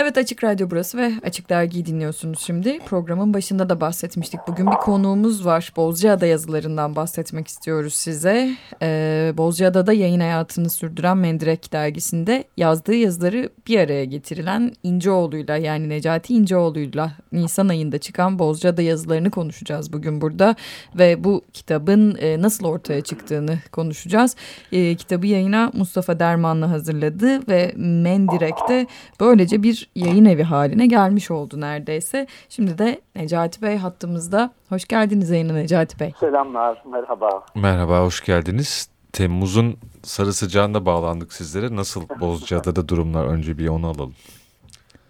Evet Açık Radyo burası ve Açık Dergi'yi dinliyorsunuz şimdi. Programın başında da bahsetmiştik. Bugün bir konuğumuz var. Bozcaada yazılarından bahsetmek istiyoruz size. Ee, Bozcaada'da yayın hayatını sürdüren Mendirek dergisinde yazdığı yazıları bir araya getirilen İnceoğlu'yla yani Necati İnceoğlu'yla Nisan ayında çıkan Bozcaada yazılarını konuşacağız bugün burada. Ve bu kitabın e, nasıl ortaya çıktığını konuşacağız. E, kitabı yayına Mustafa Dermanlı hazırladı ve Mendirek'te böylece bir yayın evi haline gelmiş oldu neredeyse. Şimdi de Necati Bey hattımızda. Hoş geldiniz yayına Necati Bey. Selamlar, merhaba. Merhaba, hoş geldiniz. Temmuz'un sarı sıcağında bağlandık sizlere. Nasıl Bozcaada'da durumlar? Önce bir onu alalım.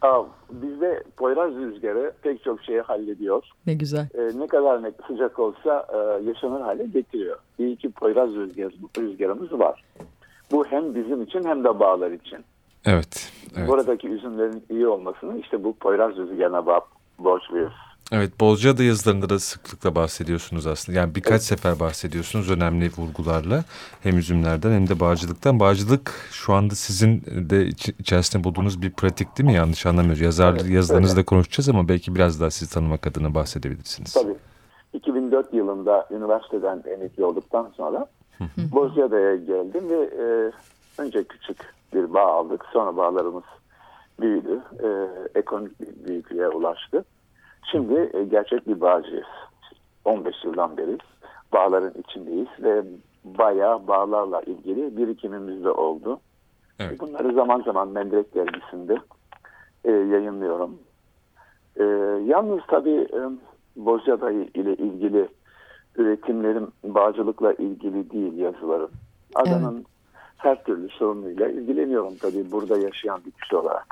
Aa, bizde Poyraz rüzgarı pek çok şeyi hallediyor. Ne güzel. Ee, ne kadar ne sıcak olsa e, yaşanır hale getiriyor. İyi ki Poyraz rüzgar, rüzgarımız var. Bu hem bizim için hem de bağlar için. Evet. evet. Buradaki üzümlerin iyi olmasını işte bu Poyraz rüzgarına borçluyuz. Evet, Bozcaada yazılarında da sıklıkla bahsediyorsunuz aslında. Yani birkaç evet. sefer bahsediyorsunuz önemli vurgularla. Hem üzümlerden hem de bağcılıktan. Bağcılık şu anda sizin de iç içerisinde bulduğunuz bir pratik değil mi? Yanlış anlamıyoruz. Yazar evet, yazılarınızda evet. konuşacağız ama belki biraz daha sizi tanımak adına bahsedebilirsiniz. Tabii. 2004 yılında üniversiteden emekli olduktan sonra Bozcaada'ya geldim ve e, önce küçük bir bağ aldık. Sonra bağlarımız büyüdü. E, ekonomik bir büyüklüğe ulaştı. Şimdi e, gerçek bir bağcıyız. 15 yıldan beri bağların içindeyiz ve bayağı bağlarla ilgili birikimimiz de oldu. Evet. Bunları zaman zaman Mendirek dergisinde e, yayınlıyorum. E, yalnız tabii e, Bozcaada ile ilgili üretimlerim bağcılıkla ilgili değil yazılarım. Adanın evet. Her türlü sorunuyla ilgileniyorum tabii burada yaşayan bir kişi olarak.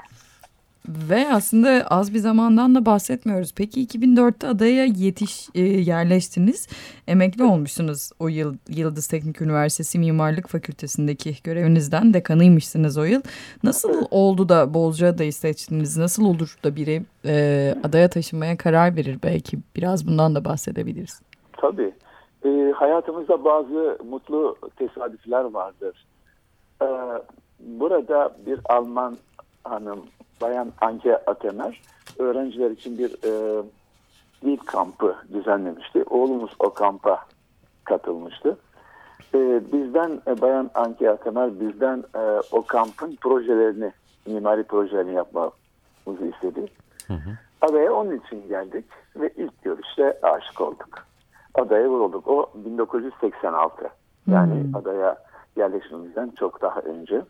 Ve aslında az bir zamandan da bahsetmiyoruz. Peki 2004'te adaya yetiş e, yerleştiniz. Emekli olmuşsunuz o yıl Yıldız Teknik Üniversitesi Mimarlık Fakültesindeki görevinizden dekanıymışsınız o yıl. Nasıl oldu da Bozcaada'yı seçtiniz? Nasıl olur da biri e, adaya taşınmaya karar verir belki? Biraz bundan da bahsedebiliriz. Tabii. E, hayatımızda bazı mutlu tesadüfler vardır. E, burada bir Alman hanım Bayan Anke Atemer öğrenciler için bir e, dil kampı düzenlemişti. Oğlumuz o kampa katılmıştı. E, bizden e, Bayan Anke Atemer bizden e, o kampın projelerini, mimari projelerini yapmamızı istedi. Hı hı. Adaya onun için geldik ve ilk görüşte aşık olduk. Adaya vurulduk. O 1986. Yani hmm. adaya yerleşmemizden çok daha önce.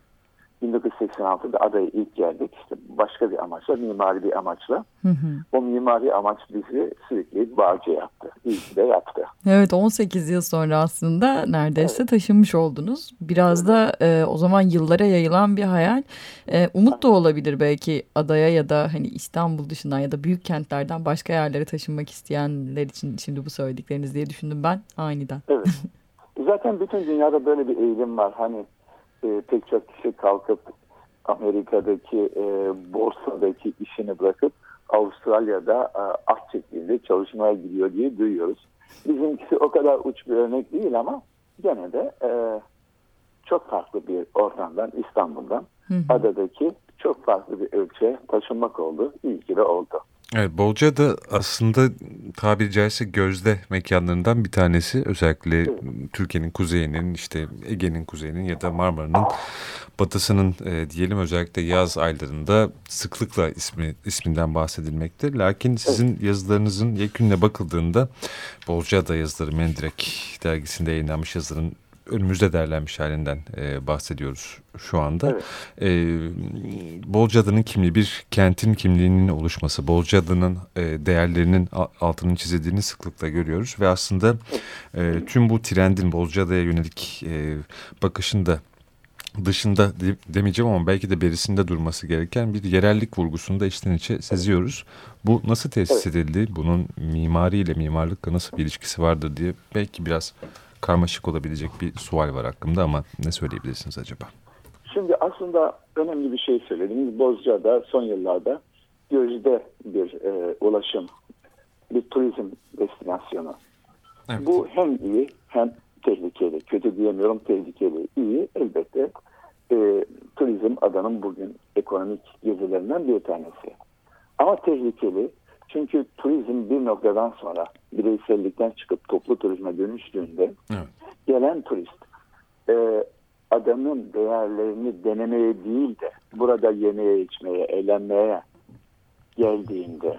1986'da adaya ilk geldik. İşte başka bir amaçla, mimari bir amaçla. Hı hı. O mimari amaç bizi sürekli bağcı yaptı. İyi de yaptı. Evet 18 yıl sonra aslında neredeyse evet. taşınmış oldunuz. Biraz da e, o zaman yıllara yayılan bir hayal. E, umut da olabilir belki adaya ya da hani İstanbul dışından ya da büyük kentlerden başka yerlere taşınmak isteyenler için şimdi bu söyledikleriniz diye düşündüm ben aniden. Evet. Zaten bütün dünyada böyle bir eğilim var. Hani e, pek çok kişi kalkıp Amerika'daki e, borsadaki işini bırakıp Avustralya'da e, aç şeklinde çalışmaya gidiyor diye duyuyoruz. Bizimkisi o kadar uç bir örnek değil ama gene de e, çok farklı bir ortamdan İstanbul'dan hı hı. adadaki çok farklı bir ölçüye taşınmak oldu. İyi ki de oldu. Evet, Bolca'da aslında tabiri caizse gözde mekanlarından bir tanesi. Özellikle. Türkiye'nin kuzeyinin, işte Ege'nin kuzeyinin ya da Marmara'nın batısının e, diyelim özellikle yaz aylarında sıklıkla ismi isminden bahsedilmekte. Lakin sizin yazılarınızın yekünle bakıldığında Bolca'da yazıları Mendirek dergisinde yayınlanmış yazıların önümüzde derlenmiş halinden e, bahsediyoruz şu anda. Evet. E, Bolcaada'nın kimliği bir kentin kimliğinin oluşması, Bolcaada'nın e, değerlerinin altının çizildiğini sıklıkla görüyoruz ve aslında e, tüm bu trendin Bolcaada'ya yönelik e, bakışın da dışında demeyeceğim ama belki de berisinde durması gereken bir yerellik vurgusunu da içten içe seziyoruz. Bu nasıl tesis edildi? Bunun mimariyle, mimarlıkla nasıl bir ilişkisi vardır diye belki biraz karmaşık olabilecek bir sual var hakkımda ama ne söyleyebilirsiniz acaba? Şimdi aslında önemli bir şey söylediniz. Bozcaada son yıllarda gözde bir e, ulaşım, bir turizm destinasyonu. Evet. Bu hem iyi hem tehlikeli. Kötü diyemiyorum tehlikeli. İyi elbette E, turizm adanın bugün ekonomik gezilerinden bir tanesi. Ama tehlikeli. Çünkü turizm bir noktadan sonra bireysellikten çıkıp toplu turizme dönüştüğünde evet. gelen turist e, adanın değerlerini denemeye değil de burada yemeye, içmeye, eğlenmeye geldiğinde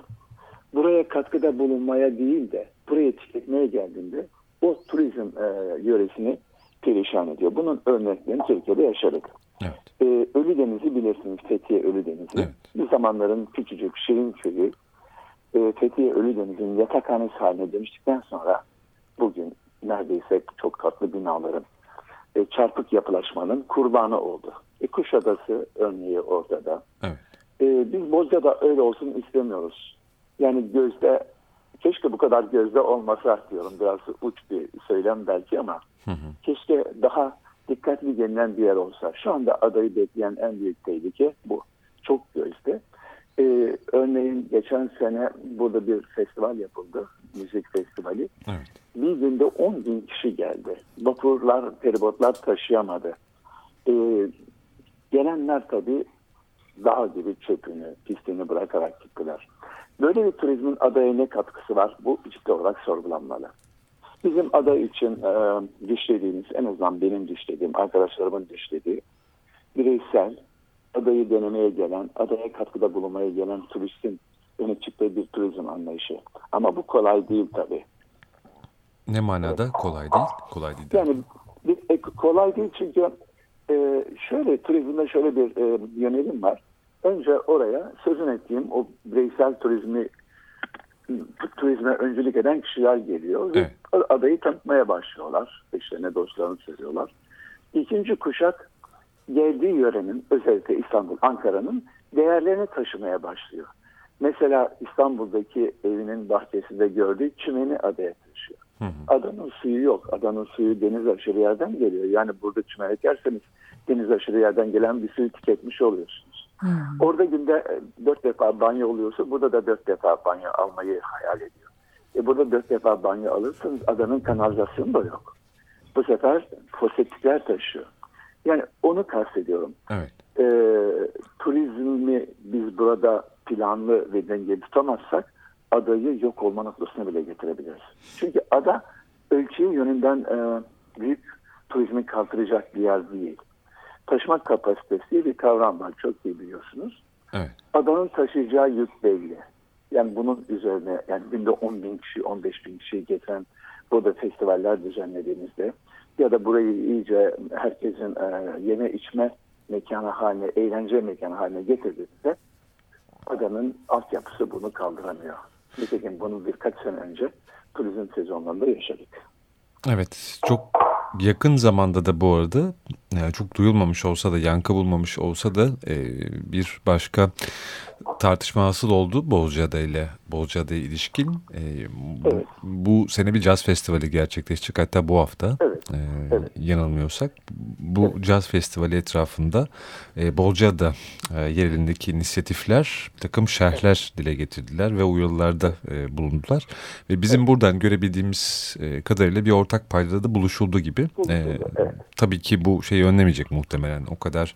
buraya katkıda bulunmaya değil de buraya tüketmeye geldiğinde o turizm e, yöresini perişan ediyor. Bunun örneklerini Türkiye'de yaşadık. Evet. E, Ölüdeniz'i bilirsiniz Fethiye Ölüdeniz'i. Evet. Bir zamanların küçücük Şirin köyü e, Fethiye Ölüdeniz'in yatakhanesi haline dönüştükten sonra bugün neredeyse çok tatlı binaların e, çarpık yapılaşmanın kurbanı oldu. E, Kuşadası örneği ortada. Evet. E, biz Bozca'da öyle olsun istemiyoruz. Yani gözde keşke bu kadar gözde olmasa diyorum. Biraz uç bir söylem belki ama hı hı. keşke daha dikkatli gelinen bir yer olsa. Şu anda adayı bekleyen en büyük tehlike bu. Çok gözde. Ee, örneğin geçen sene burada bir festival yapıldı. Müzik festivali. Evet. Bir günde 10 bin kişi geldi. Vapurlar, feribotlar taşıyamadı. Ee, gelenler tabii dağ gibi çöpünü, pisliğini bırakarak gittiler. Böyle bir turizmin adaya ne katkısı var? Bu ciddi olarak sorgulanmalı. Bizim ada için e, düşlediğimiz, en azından benim düşlediğim, arkadaşlarımın düşlediği bireysel, adayı denemeye gelen, adaya katkıda bulunmaya gelen turistin öne çıktığı bir turizm anlayışı. Ama bu kolay değil tabii. Ne manada kolay değil? Kolay değil. Yani bir, e, kolay değil çünkü e, şöyle turizmde şöyle bir e, yönelim var. Önce oraya sözün ettiğim o bireysel turizmi turizme öncülük eden kişiler geliyor. Evet. Ve adayı tanıtmaya başlıyorlar. Eşlerine dostlarını söylüyorlar. İkinci kuşak geldiği yörenin özellikle İstanbul, Ankara'nın değerlerini taşımaya başlıyor. Mesela İstanbul'daki evinin bahçesinde gördüğü çimeni adaya taşıyor. Hı hı. Adanın suyu yok. Adanın suyu deniz aşırı yerden geliyor. Yani burada çimen ekerseniz deniz aşırı yerden gelen bir suyu tüketmiş oluyorsunuz. Hmm. Orada günde e, dört defa banyo oluyorsa burada da dört defa banyo almayı hayal ediyor. E burada dört defa banyo alırsanız adanın kanalizasyonu da yok. Bu sefer foseptikler taşıyor. Yani onu kastediyorum. Evet. E, turizmi biz burada planlı ve dengeli tutamazsak adayı yok olma noktasına bile getirebiliriz. Çünkü ada ölçeği yönünden e, büyük turizmi kaldıracak bir yer değil. Taşıma kapasitesi diye bir kavram var. Çok iyi biliyorsunuz. Evet. Adanın taşıyacağı yük belli. Yani bunun üzerine yani günde 10 bin kişi, 15 bin kişi getiren burada festivaller düzenlediğimizde ya da burayı iyice herkesin e, yeme içme mekanı haline, eğlence mekanı haline getirdiğinde adanın altyapısı bunu kaldıramıyor. Nitekim bunu birkaç sene önce turizm sezonlarında yaşadık. Evet çok yakın zamanda da bu arada yani çok duyulmamış olsa da yankı bulmamış olsa da e, bir başka tartışma hasıl oldu Bozcaada ile Bozcaada'ya ilişkin. E, bu, evet. bu sene bir caz festivali gerçekleşecek hatta bu hafta evet. E, evet. yanılmıyorsak. Bu evet. caz festivali etrafında e, Bozcaada e, yerelindeki inisiyatifler bir takım şerhler dile getirdiler ve uyarılarda e, bulundular. Ve bizim evet. buradan görebildiğimiz e, kadarıyla bir ortak paydada da buluşuldu gibi. E, evet. Tabii ki bu şeyi önlemeyecek muhtemelen. O kadar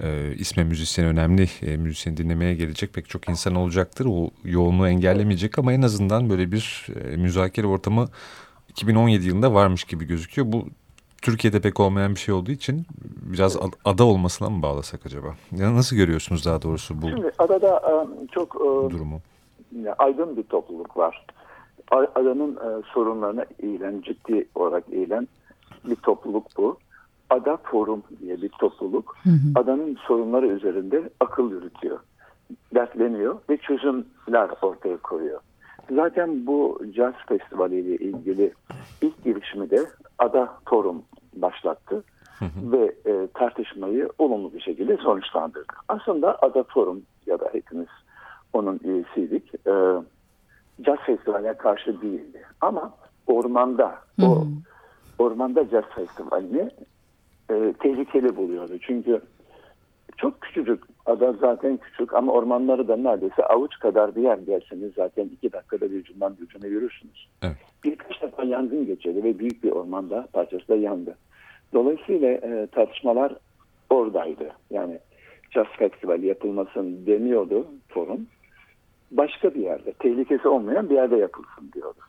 e, isme müzisyen önemli. E, müzisyeni dinlemeye gelecek pek çok insan olacaktır. O yoğunluğu engellemeyecek ama en azından böyle bir e, müzakere ortamı 2017 yılında varmış gibi gözüküyor. Bu Türkiye'de pek olmayan bir şey olduğu için biraz ada olmasına mı bağlasak acaba? Ya nasıl görüyorsunuz daha doğrusu bu Şimdi adada e, çok e, durumu? aydın bir topluluk var. Adanın sorunlarına eğilen, ciddi olarak eğilen bir topluluk bu. Ada Forum diye bir topluluk hı hı. adanın sorunları üzerinde akıl yürütüyor, dertleniyor ve çözümler ortaya koyuyor. Zaten bu Jazz Festivali ile ilgili ilk girişimi de Ada Forum başlattı hı hı. ve e, tartışmayı olumlu bir şekilde sonuçlandırdı. Aslında Ada Forum ya da hepimiz onun üyesiydik. E, Jazz Festivali'ne karşı değildi. Ama ormanda hı o ormanda Jazz Festivali'ni e, tehlikeli buluyordu. Çünkü çok küçücük ada zaten küçük ama ormanları da neredeyse avuç kadar bir yer gelseniz zaten iki dakikada bir ucundan bir ucuna yürürsünüz. Evet. Birkaç defa yangın geçirdi ve büyük bir ormanda parçası da yandı. Dolayısıyla e, tartışmalar oradaydı. Yani Jazz Festivali yapılmasın demiyordu forum. Başka bir yerde, tehlikesi olmayan bir yerde yapılsın diyordu.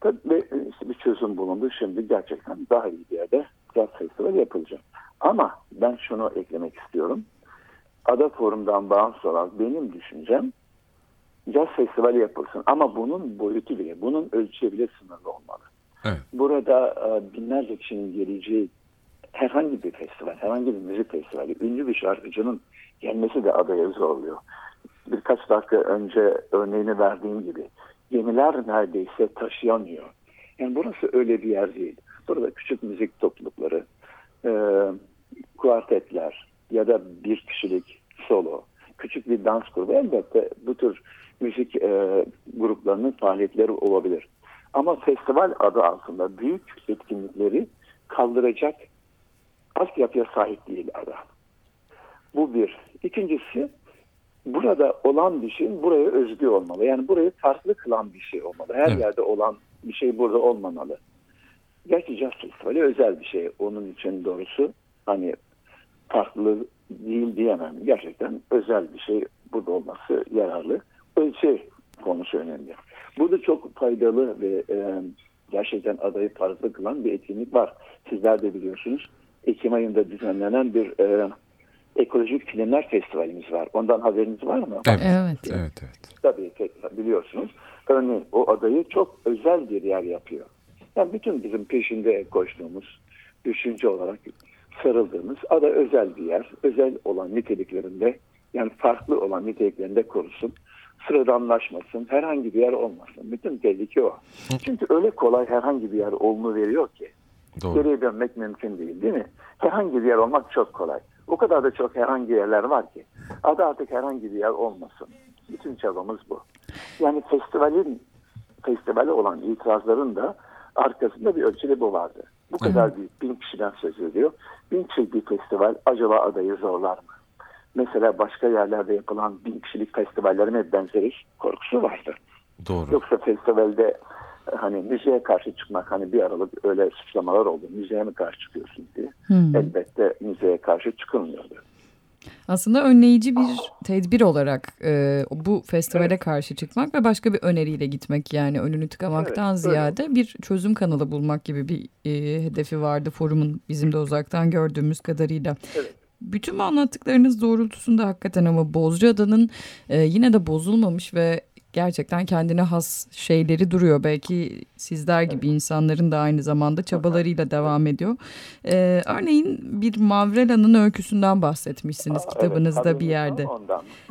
Tabii işte bir çözüm bulundu. Şimdi gerçekten daha iyi bir yerde Jazz Festivali yapılacak. Ama ben şunu eklemek istiyorum. Ada Forum'dan bağımsız olarak benim düşüncem Jazz Festivali yapılsın. Ama bunun boyutu bile, bunun ölçüye bile sınırlı olmalı. Evet. Burada e, binlerce kişinin geleceği herhangi bir festival, herhangi bir müzik festivali, ünlü bir şarkıcının gelmesi de adaya zorluyor. Birkaç dakika önce örneğini verdiğim gibi gemiler neredeyse taşıyamıyor. Yani burası öyle bir yer değil. Burada küçük müzik toplulukları, e, kuartetler ya da bir kişilik solo, küçük bir dans grubu elbette bu tür müzik e, gruplarının faaliyetleri olabilir. Ama festival adı altında büyük etkinlikleri kaldıracak altyapıya sahip değil ada. Bu bir. İkincisi burada olan bir şeyin buraya özgü olmalı. Yani burayı farklı kılan bir şey olmalı. Her evet. yerde olan bir şey burada olmamalı. Gerçi Jazz Festivali özel bir şey. Onun için doğrusu hani farklı değil diyemem. Gerçekten özel bir şey burada olması yararlı. Ölçü konusu önemli. Burada çok faydalı ve e, gerçekten adayı farklı kılan bir etkinlik var. Sizler de biliyorsunuz. Ekim ayında düzenlenen bir e, ekolojik filmler festivalimiz var. Ondan haberiniz var mı? Evet. Evet. evet, evet. Tabii biliyorsunuz. Örneğin o adayı çok özel bir yer yapıyor. Yani bütün bizim peşinde koştuğumuz, düşünce olarak sarıldığımız ada özel bir yer. Özel olan niteliklerinde yani farklı olan niteliklerinde korusun. Sıradanlaşmasın. Herhangi bir yer olmasın. Bütün tehlike o. Çünkü öyle kolay herhangi bir yer olunu veriyor ki. Doğru. Geriye dönmek mümkün değil değil mi? Herhangi bir yer olmak çok kolay. O kadar da çok herhangi yerler var ki. Adı artık herhangi bir yer olmasın. Bütün çabamız bu. Yani festivalin festivale olan itirazların da arkasında bir ölçüde bu vardı. Bu kadar büyük bin kişiden söz ediyor. Bin kişilik bir festival acaba adayı zorlar mı? Mesela başka yerlerde yapılan bin kişilik festivallerine benzeri korkusu vardı. Doğru. Yoksa festivalde hani müziğe karşı çıkmak hani bir aralık öyle suçlamalar oldu. Müziğe mi karşı çıkıyorsun diye. Hmm. Elbette müziğe karşı çıkılmıyordu. Aslında önleyici bir tedbir olarak e, bu festivale evet. karşı çıkmak ve başka bir öneriyle gitmek yani önünü tıkamaktan evet, ziyade öyle. bir çözüm kanalı bulmak gibi bir e, hedefi vardı forumun bizim de uzaktan gördüğümüz kadarıyla. Evet bütün bu anlattıklarınız doğrultusunda hakikaten ama Bozcaada'nın e, yine de bozulmamış ve gerçekten kendine has şeyleri duruyor. Belki sizler gibi insanların da aynı zamanda çabalarıyla devam ediyor. Ee, örneğin bir Mavrela'nın öyküsünden bahsetmişsiniz Aa, kitabınızda evet, bir yerde.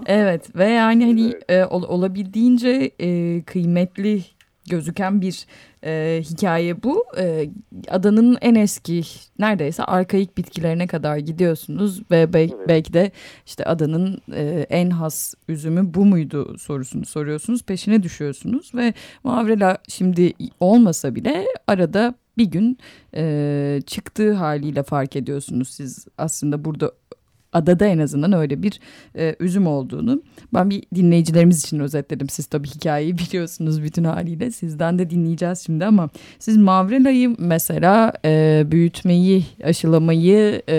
Evet ve yani hani e, olabildiğince e, kıymetli gözüken bir e, hikaye bu. E, adanın en eski neredeyse arkaik bitkilerine kadar gidiyorsunuz ve be evet. belki de işte adanın e, en has üzümü bu muydu sorusunu soruyorsunuz. Peşine düşüyorsunuz ve Mavrela şimdi olmasa bile arada bir gün e, çıktığı haliyle fark ediyorsunuz siz aslında burada adada en azından öyle bir e, üzüm olduğunu. Ben bir dinleyicilerimiz için özetledim. Siz tabii hikayeyi biliyorsunuz bütün haliyle. Sizden de dinleyeceğiz şimdi ama siz Mavrela'yı mesela e, büyütmeyi, aşılamayı e,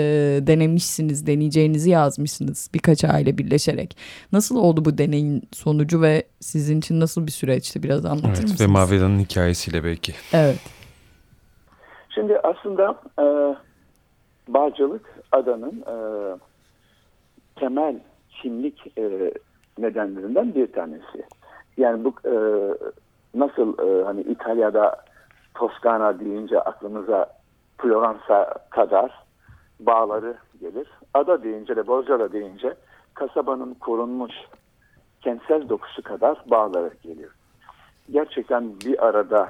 denemişsiniz, deneyeceğinizi yazmışsınız birkaç aile birleşerek. Nasıl oldu bu deneyin sonucu ve sizin için nasıl bir süreçti biraz anlatır evet, mısınız? Ve Mavrela'nın hikayesiyle belki. Evet. Şimdi aslında e, bağcılık adanın e, temel kimlik e, nedenlerinden bir tanesi. Yani bu e, nasıl e, hani İtalya'da Toskana deyince aklımıza Floransa kadar bağları gelir. Ada deyince de Bozcaada deyince kasabanın korunmuş kentsel dokusu kadar bağları geliyor. Gerçekten bir arada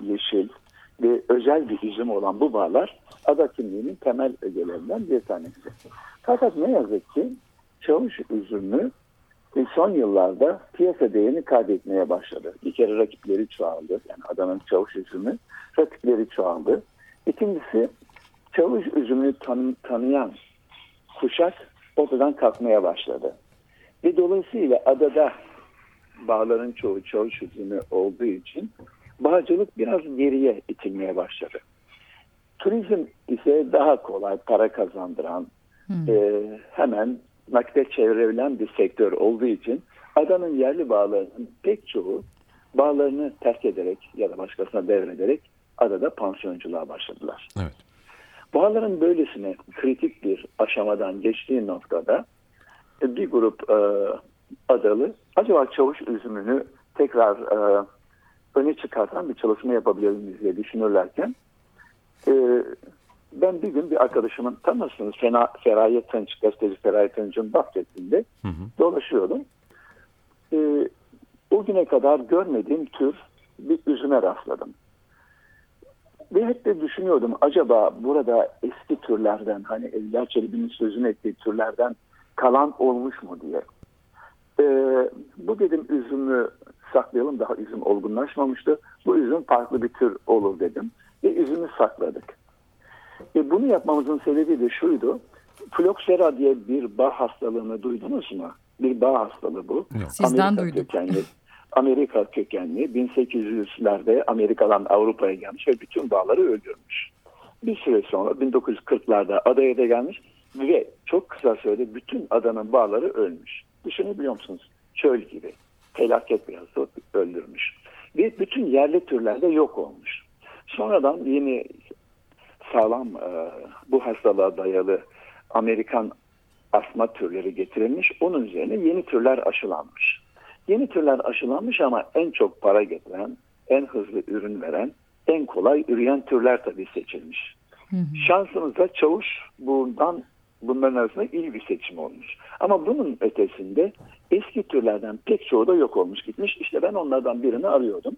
yeşil ve özel bir izim olan bu bağlar ada kimliğinin temel ögelerinden bir tanesi. Fakat ne yazık ki çavuş üzümü son yıllarda piyasa değerini kaybetmeye başladı. Bir kere rakipleri çoğaldı. Yani adanın çavuş üzümü rakipleri çoğaldı. İkincisi çavuş üzümünü tanı tanıyan kuşak ortadan kalkmaya başladı. Ve dolayısıyla adada bağların çoğu çavuş üzümü olduğu için bağcılık biraz geriye itilmeye başladı. Turizm ise daha kolay para kazandıran, hmm. e, hemen nakde çevrilen bir sektör olduğu için adanın yerli bağlarının pek çoğu bağlarını terk ederek ya da başkasına devrederek adada pansiyonculuğa başladılar. Evet. Bağların böylesine kritik bir aşamadan geçtiği noktada e, bir grup e, adalı acaba çavuş üzümünü tekrar e, öne çıkartan bir çalışma yapabilir miyiz diye düşünürlerken e, ben bir gün bir arkadaşımın tanırsınız Fena, Feraye Tınç, gazeteci Feraye Tınç'ın bahçesinde hı hı. dolaşıyordum. E, o güne kadar görmediğim tür bir üzüme rastladım. Ve hep de düşünüyordum acaba burada eski türlerden hani Evliya Çelebi'nin sözünü ettiği türlerden kalan olmuş mu diye. Ee, bu dedim üzümü saklayalım daha üzüm olgunlaşmamıştı. Bu üzüm farklı bir tür olur dedim ve üzümü sakladık. E, bunu yapmamızın sebebi de şuydu. Floksera diye bir bağ hastalığını duydunuz mu? Bir bağ hastalığı bu. Sizden Amerika duyduk. Kökenli, Amerika kökenli 1800'lerde Amerika'dan Avrupa'ya gelmiş ve bütün bağları öldürmüş. Bir süre sonra 1940'larda adaya da gelmiş ve çok kısa sürede bütün adanın bağları ölmüş. Düşünebiliyor musunuz? Çöl gibi. Felaket bir hastalık öldürmüş. Ve bütün yerli türlerde yok olmuş. Sonradan yeni sağlam e, bu hastalığa dayalı Amerikan asma türleri getirilmiş. Onun üzerine yeni türler aşılanmış. Yeni türler aşılanmış ama en çok para getiren, en hızlı ürün veren, en kolay üreyen türler tabii seçilmiş. Hı hı. Şansımızda çavuş bundan bunların arasında iyi bir seçim olmuş. Ama bunun ötesinde eski türlerden pek çoğu da yok olmuş gitmiş. İşte ben onlardan birini arıyordum.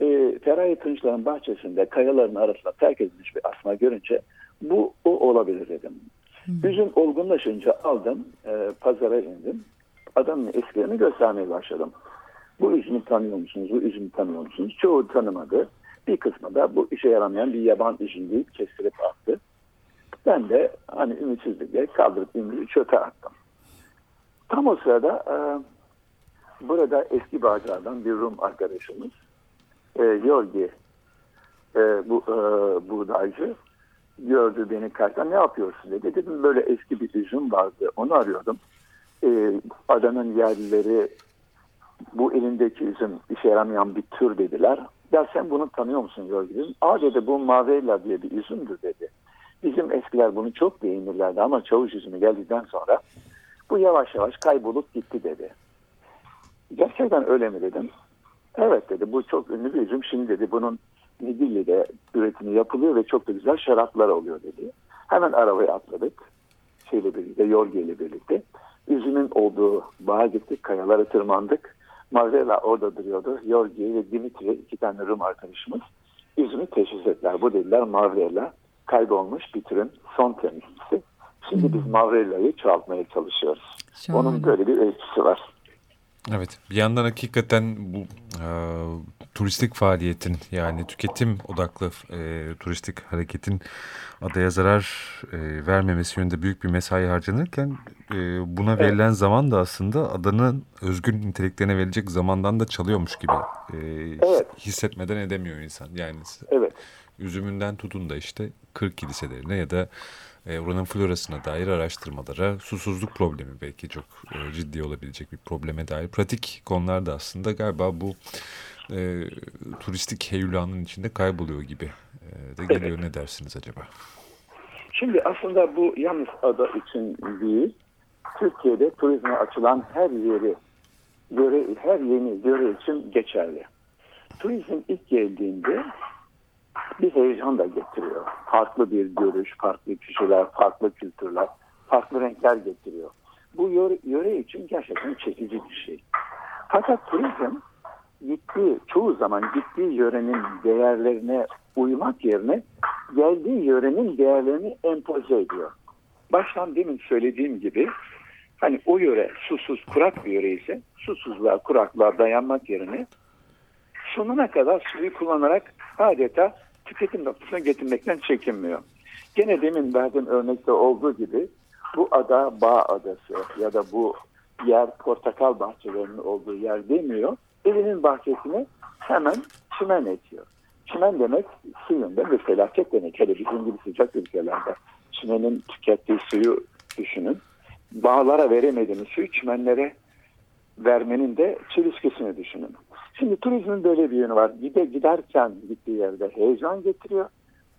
E, Feraye Kınçların bahçesinde kayaların arasında terk edilmiş bir asma görünce bu o olabilir dedim. Hmm. Üzüm olgunlaşınca aldım, e, pazara indim. Adamın eskilerini göstermeye başladım. Bu üzümü tanıyor musunuz, bu üzümü tanıyor musunuz? Çoğu tanımadı. Bir kısmı da bu işe yaramayan bir yaban üzüm deyip kestirip attı. Ben de hani ümitsizlikle kaldırıp ümrüyü çöpe attım. Tam o sırada e, burada eski bağcılardan bir Rum arkadaşımız e, Yorgi e, bu e, buğdaycı gördü beni karşıdan ne yapıyorsun dedi. Dedim böyle eski bir üzüm vardı onu arıyordum. E, adanın yerlileri bu elindeki üzüm işe yaramayan bir tür dediler. Ya sen bunu tanıyor musun Yorgi. Aa dedi bu Mavella diye bir üzümdür dedi. Bizim eskiler bunu çok beğenirlerdi ama çavuş üzümü geldikten sonra bu yavaş yavaş kaybolup gitti dedi. Gerçekten öyle mi dedim. Evet dedi bu çok ünlü bir üzüm. Şimdi dedi bunun Nidilli'de üretimi yapılıyor ve çok da güzel şaraplar oluyor dedi. Hemen arabaya atladık. Şeyle birlikte, Yorgi ile birlikte. Üzümün olduğu bağa gittik, kayalara tırmandık. Marvela orada duruyordu. Yorgi ve Dimitri iki tane Rum arkadaşımız üzümü teşhis ettiler. Bu dediler Marvela kaybolmuş bir türün son temsilcisi. Şimdi biz hmm. Mavrella'yı çoğaltmaya çalışıyoruz. Şahane. Onun böyle bir ölçüsü var. Evet bir yandan hakikaten bu e, turistik faaliyetin yani tüketim odaklı e, turistik hareketin adaya zarar e, vermemesi yönünde büyük bir mesai harcanırken e, buna evet. verilen zaman da aslında adanın özgün niteliklerine verilecek zamandan da çalıyormuş gibi e, evet. hissetmeden edemiyor insan. Yani evet. üzümünden tutun da işte 40 kiliselerine ya da e, oranın florasına dair araştırmalara, susuzluk problemi belki çok e, ciddi olabilecek bir probleme dair pratik konular da aslında galiba bu e, turistik heyulanın içinde kayboluyor gibi e, de geliyor. Evet. Ne dersiniz acaba? Şimdi aslında bu yalnız ada için değil, Türkiye'de turizme açılan her yeri, göre, her yeni göre için geçerli. Turizm ilk geldiğinde bir heyecan da getiriyor. Farklı bir görüş, farklı kişiler, farklı kültürler, farklı renkler getiriyor. Bu yöre, yöre için gerçekten çekici bir şey. Fakat turizm gittiği, çoğu zaman gittiği yörenin değerlerine uymak yerine geldiği yörenin değerlerini empoze ediyor. Baştan demin söylediğim gibi hani o yöre susuz kurak bir yöre ise susuzluğa kuraklığa dayanmak yerine sonuna kadar suyu kullanarak adeta tüketim noktasına getirmekten çekinmiyor. Gene demin verdiğim örnekte olduğu gibi bu ada bağ adası ya da bu yer portakal bahçelerinin olduğu yer demiyor. Evinin bahçesine hemen çimen ekiyor. Çimen demek suyunda bir felaket demek. Hele bizim gibi sıcak ülkelerde çimenin tükettiği suyu düşünün. Bağlara veremediğiniz su çimenlere vermenin de çelişkisini düşünün. Şimdi turizmin böyle bir yönü var. Gide giderken gittiği yerde heyecan getiriyor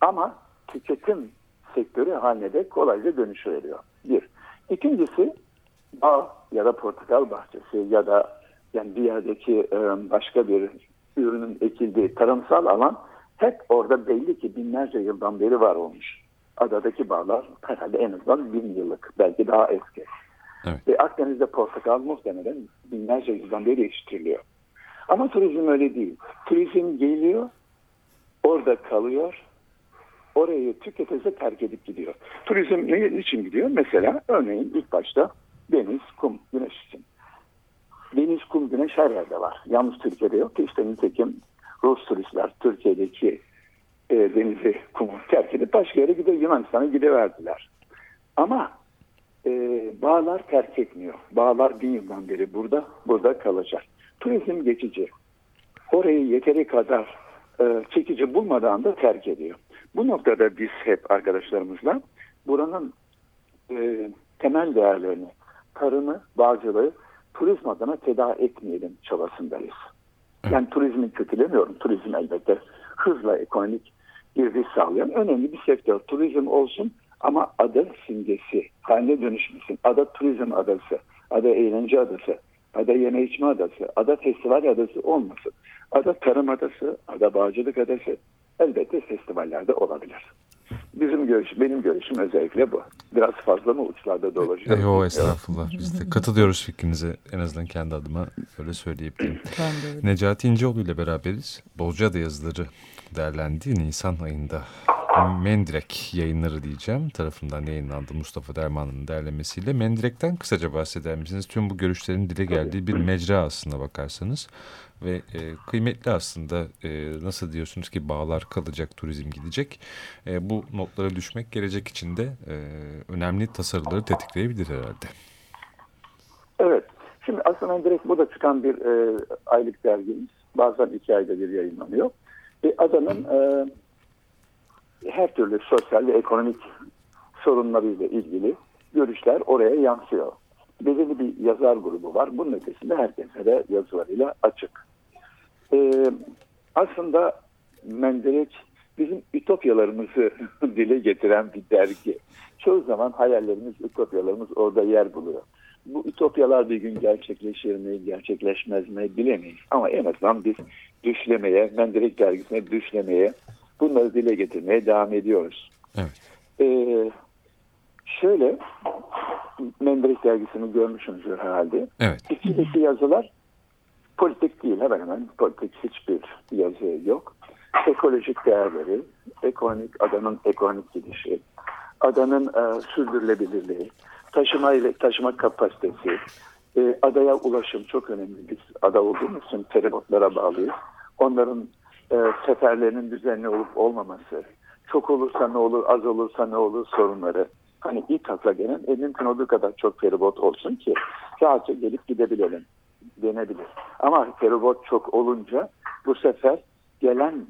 ama tüketim sektörü haline de kolayca dönüşüveriyor. Bir. İkincisi bağ ya da portakal bahçesi ya da yani bir yerdeki başka bir ürünün ekildiği tarımsal alan hep orada belli ki binlerce yıldan beri var olmuş. Adadaki bağlar herhalde en azından bin yıllık belki daha eski. Evet. Ve Akdeniz'de portakal muhtemelen binlerce yıldan beri yetiştiriliyor. Ama turizm öyle değil. Turizm geliyor, orada kalıyor, orayı tüketese terk edip gidiyor. Turizm ne için gidiyor? Mesela örneğin ilk başta deniz, kum, güneş için. Deniz, kum, güneş her yerde var. Yalnız Türkiye'de yok ki işte nitekim Rus turistler Türkiye'deki e, denizi, kumu terk edip başka yere gidiyor. Yunanistan'a gidiverdiler. Ama e, bağlar terk etmiyor. Bağlar bin yıldan beri burada, burada kalacak. Turizm geçici. Orayı yeteri kadar e, çekici bulmadan da terk ediyor. Bu noktada biz hep arkadaşlarımızla buranın e, temel değerlerini, tarımı, bağcılığı turizm adına teda etmeyelim çabasındayız. Yani turizmi kötülemiyorum. Turizm elbette hızla ekonomik girdi sağlayan önemli bir sektör. Turizm olsun ama adı simgesi haline dönüşmesin. Ada turizm adası, ada eğlence adası, ada yeme içme adası, ada festival adası olmasın. Ada tarım adası, ada bağcılık adası elbette festivallerde olabilir. Bizim görüş, benim görüşüm özellikle bu. Biraz fazla mı uçlarda dolaşıyor? Yok estağfurullah. Biz de katılıyoruz fikrinize. En azından kendi adıma öyle söyleyebilirim. Necati İnceoğlu ile beraberiz. Bozcaada yazıları derlendi Nisan ayında. Mendirek yayınları diyeceğim tarafından yayınlandı Mustafa Derman'ın derlemesiyle. Mendirek'ten kısaca bahseder misiniz? Tüm bu görüşlerin dile geldiği bir mecra aslında bakarsanız. Ve e, kıymetli aslında e, nasıl diyorsunuz ki bağlar kalacak, turizm gidecek. E, bu notlara düşmek gelecek için de e, önemli tasarıları tetikleyebilir herhalde. Evet. Şimdi aslında direkt burada çıkan bir e, aylık dergimiz. Bazen iki ayda bir yayınlanıyor. E, adanın e, her türlü sosyal ve ekonomik sorunlarıyla ilgili görüşler oraya yansıyor. Belirli bir yazar grubu var. Bunun ötesinde herkese de yazılarıyla açık. Ee, aslında Menderes bizim ütopyalarımızı dile getiren bir dergi. Çoğu zaman hayallerimiz, ütopyalarımız orada yer buluyor. Bu ütopyalar bir gün gerçekleşir mi, gerçekleşmez mi bilemeyiz. Ama en azından biz düşlemeye, Menderes dergisine düşlemeye, bunları dile getirmeye devam ediyoruz. Evet. Ee, şöyle, Menderes dergisini görmüşsünüzdür herhalde. Evet. İçindeki yazılar politik değil hemen hemen politik hiçbir yazı yok. Ekolojik değerleri, ekonomik adanın ekonomik gidişi, adanın e, sürdürülebilirliği, taşıma ile taşıma kapasitesi, e, adaya ulaşım çok önemli. Biz ada olduğumuz için feribotlara bağlıyız. Onların e, seferlerinin düzenli olup olmaması, çok olursa ne olur, az olursa ne olur sorunları. Hani ilk akla gelen e, mümkün olduğu kadar çok feribot olsun ki rahatça gelip gidebilelim denebilir. Ama feribot çok olunca bu sefer gelen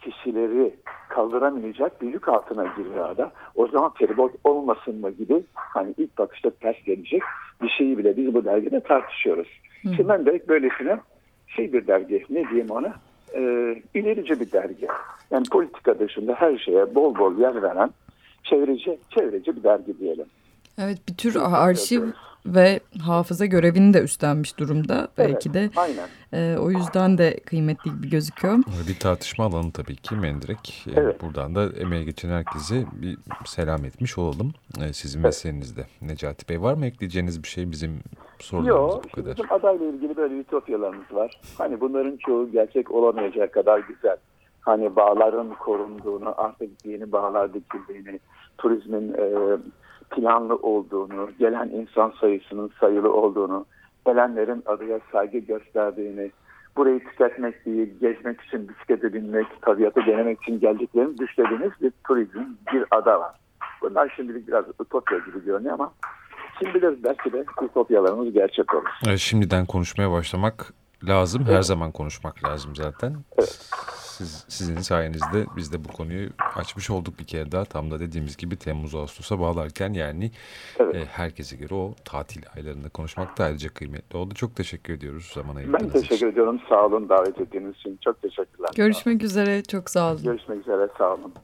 kişileri kaldıramayacak bir yük altına giriyor ada. O zaman feribot olmasın mı gibi hani ilk bakışta ters gelecek bir şeyi bile biz bu dergide tartışıyoruz. Hı. Şimdi ben de böylesine şey bir dergi ne diyeyim ona e, ilerici bir dergi. Yani politika dışında her şeye bol bol yer veren çevreci, çevreci bir dergi diyelim. Evet bir tür arşiv ve hafıza görevini de üstlenmiş durumda. Evet, Belki de aynen. E, o yüzden de kıymetli bir gözüküyor. Bir tartışma alanı tabii ki Mendirek. E, evet. Buradan da emeğe geçen herkese bir selam etmiş olalım. E, sizin evet. mesleğinizde. Necati Bey var mı ekleyeceğiniz bir şey bizim sorularımız Yok, bu kadar? Bizim adayla ilgili böyle ütopyalarımız var. Hani bunların çoğu gerçek olamayacak kadar güzel. Hani bağların korunduğunu, artık yeni bağlar dikildiğini, turizmin e, planlı olduğunu, gelen insan sayısının sayılı olduğunu, gelenlerin adaya saygı gösterdiğini, burayı tüketmek değil, gezmek için bisiklete binmek, tabiatı denemek için geldiklerini düşlediğiniz bir turizm, bir ada var. Bunlar şimdilik biraz ütopya gibi görünüyor ama kim bilir belki de ütopyalarımız gerçek olur. Evet, şimdiden konuşmaya başlamak lazım. Her zaman konuşmak lazım zaten. Siz, sizin sayenizde biz de bu konuyu açmış olduk bir kere daha. Tam da dediğimiz gibi Temmuz Ağustos'a bağlarken yani evet. e, herkese göre o tatil aylarında konuşmak da ayrıca kıymetli oldu. Çok teşekkür ediyoruz zaman ayırdığınız Ben teşekkür için. ediyorum. Sağ olun davet ettiğiniz için. Çok teşekkürler. Görüşmek üzere. Çok sağ olun. Görüşmek üzere. Sağ olun.